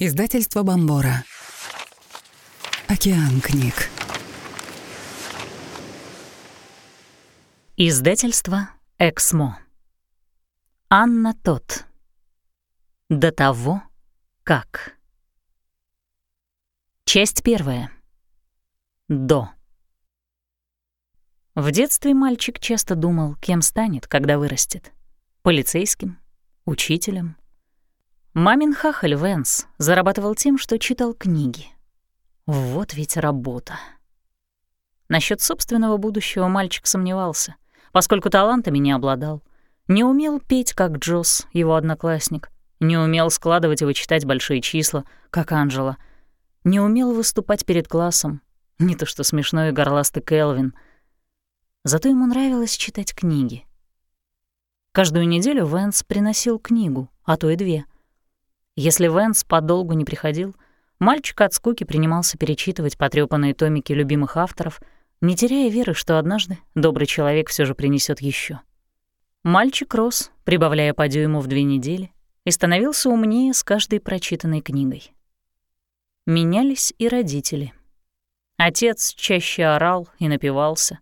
Издательство Бомбора. Океан книг. Издательство Эксмо. Анна Тот. До того, как. Часть первая. До. В детстве мальчик часто думал, кем станет, когда вырастет. Полицейским, учителем, Мамин хахаль Венс зарабатывал тем, что читал книги. Вот ведь работа. Насчет собственного будущего мальчик сомневался, поскольку талантами не обладал. Не умел петь, как Джосс, его одноклассник. Не умел складывать и вычитать большие числа, как Анжела. Не умел выступать перед классом. Не то что смешной и горластый Келвин. Зато ему нравилось читать книги. Каждую неделю Венс приносил книгу, а то и две — если Венс подолгу не приходил, мальчик от скуки принимался перечитывать потрёпанные томики любимых авторов, не теряя веры, что однажды добрый человек все же принесет еще. Мальчик рос, прибавляя по дюйму в две недели, и становился умнее с каждой прочитанной книгой. Менялись и родители. Отец чаще орал и напивался.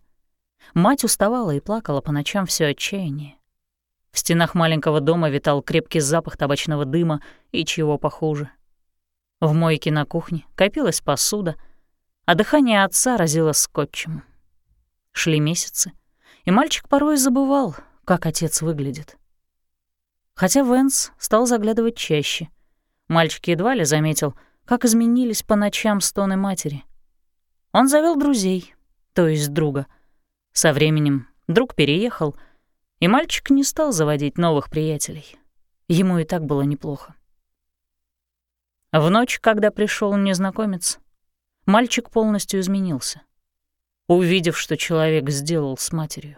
Мать уставала и плакала по ночам все отчаяние. В стенах маленького дома витал крепкий запах табачного дыма и чего похуже. В мойке на кухне копилась посуда, а дыхание отца разило скотчем. Шли месяцы, и мальчик порой забывал, как отец выглядит. Хотя Венс стал заглядывать чаще. Мальчик едва ли заметил, как изменились по ночам стоны матери. Он завел друзей, то есть друга. Со временем друг переехал — и мальчик не стал заводить новых приятелей. Ему и так было неплохо. В ночь, когда пришел незнакомец, мальчик полностью изменился, увидев, что человек сделал с матерью.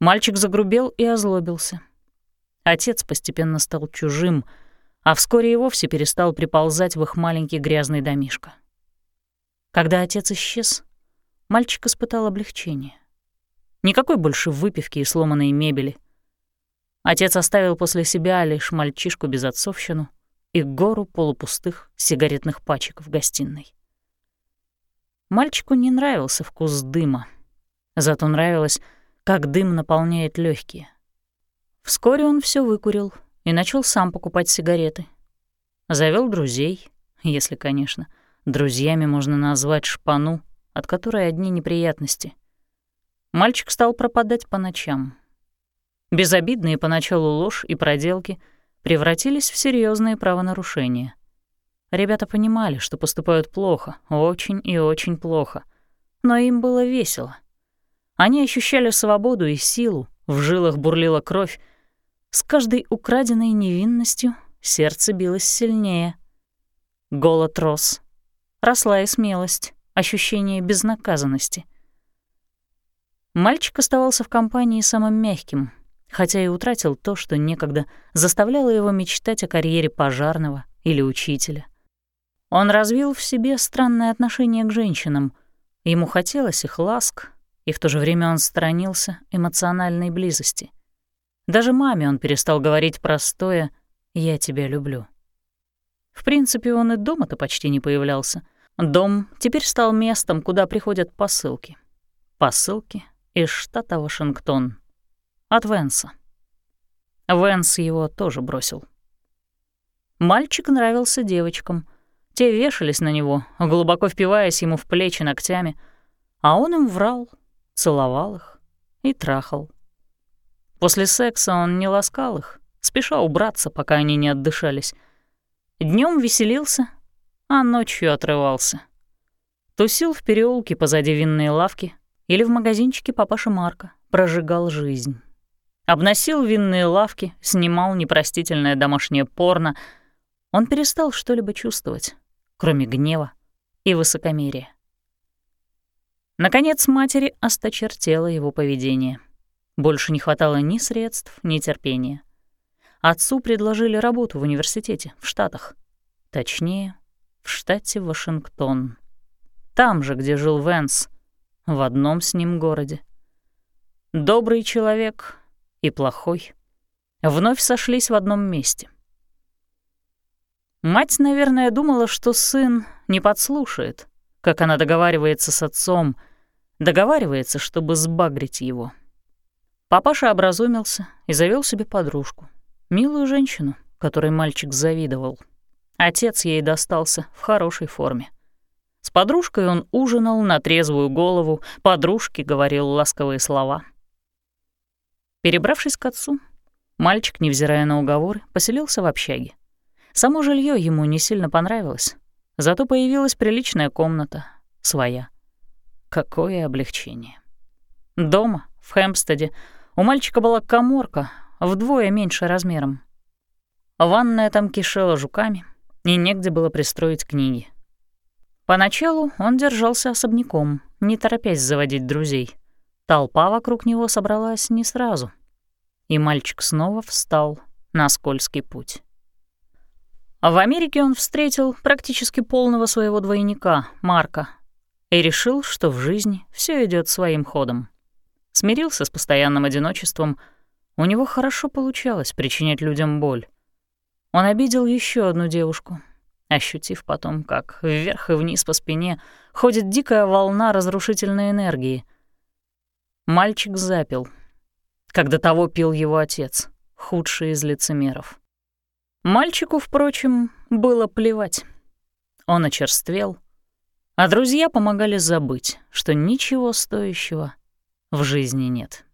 Мальчик загрубел и озлобился. Отец постепенно стал чужим, а вскоре и вовсе перестал приползать в их маленький грязный домишко. Когда отец исчез, мальчик испытал облегчение. Никакой больше выпивки и сломанной мебели. Отец оставил после себя лишь мальчишку без отцовщину и гору полупустых сигаретных пачек в гостиной. Мальчику не нравился вкус дыма, зато нравилось, как дым наполняет легкие. Вскоре он все выкурил и начал сам покупать сигареты. Завел друзей, если, конечно, друзьями можно назвать шпану, от которой одни неприятности — Мальчик стал пропадать по ночам. Безобидные поначалу ложь и проделки превратились в серьезные правонарушения. Ребята понимали, что поступают плохо, очень и очень плохо, но им было весело. Они ощущали свободу и силу, в жилах бурлила кровь. С каждой украденной невинностью сердце билось сильнее. Голод рос. Росла и смелость, ощущение безнаказанности — Мальчик оставался в компании самым мягким, хотя и утратил то, что некогда заставляло его мечтать о карьере пожарного или учителя. Он развил в себе странное отношение к женщинам. Ему хотелось их ласк, и в то же время он сторонился эмоциональной близости. Даже маме он перестал говорить простое «я тебя люблю». В принципе, он и дома-то почти не появлялся. Дом теперь стал местом, куда приходят посылки. Посылки из штата Вашингтон. От Венса. Венс его тоже бросил. Мальчик нравился девочкам. Те вешались на него, глубоко впиваясь ему в плечи ногтями, а он им врал, целовал их и трахал. После секса он не ласкал их, спеша убраться, пока они не отдышались. Днем веселился, а ночью отрывался. Тусил в переулке позади винной лавки, или в магазинчике папаши Марка прожигал жизнь. Обносил винные лавки, снимал непростительное домашнее порно. Он перестал что-либо чувствовать, кроме гнева и высокомерия. Наконец, матери осточертело его поведение. Больше не хватало ни средств, ни терпения. Отцу предложили работу в университете, в Штатах. Точнее, в штате Вашингтон. Там же, где жил Венс, в одном с ним городе. Добрый человек и плохой вновь сошлись в одном месте. Мать, наверное, думала, что сын не подслушает, как она договаривается с отцом, договаривается, чтобы сбагрить его. Папаша образумился и завел себе подружку, милую женщину, которой мальчик завидовал. Отец ей достался в хорошей форме. С подружкой он ужинал на трезвую голову, подружке говорил ласковые слова. Перебравшись к отцу, мальчик, невзирая на уговоры, поселился в общаге. Само жилье ему не сильно понравилось, зато появилась приличная комната, своя. Какое облегчение. Дома, в Хэмпстеде, у мальчика была коморка, вдвое меньше размером. Ванная там кишела жуками, и негде было пристроить книги. Поначалу он держался особняком, не торопясь заводить друзей. Толпа вокруг него собралась не сразу. И мальчик снова встал на скользкий путь. В Америке он встретил практически полного своего двойника, Марка, и решил, что в жизни все идет своим ходом. Смирился с постоянным одиночеством, у него хорошо получалось причинять людям боль. Он обидел еще одну девушку, ощутив потом, как вверх и вниз по спине ходит дикая волна разрушительной энергии. Мальчик запил, когда того пил его отец, худший из лицемеров. Мальчику, впрочем, было плевать. Он очерствел, а друзья помогали забыть, что ничего стоящего в жизни нет.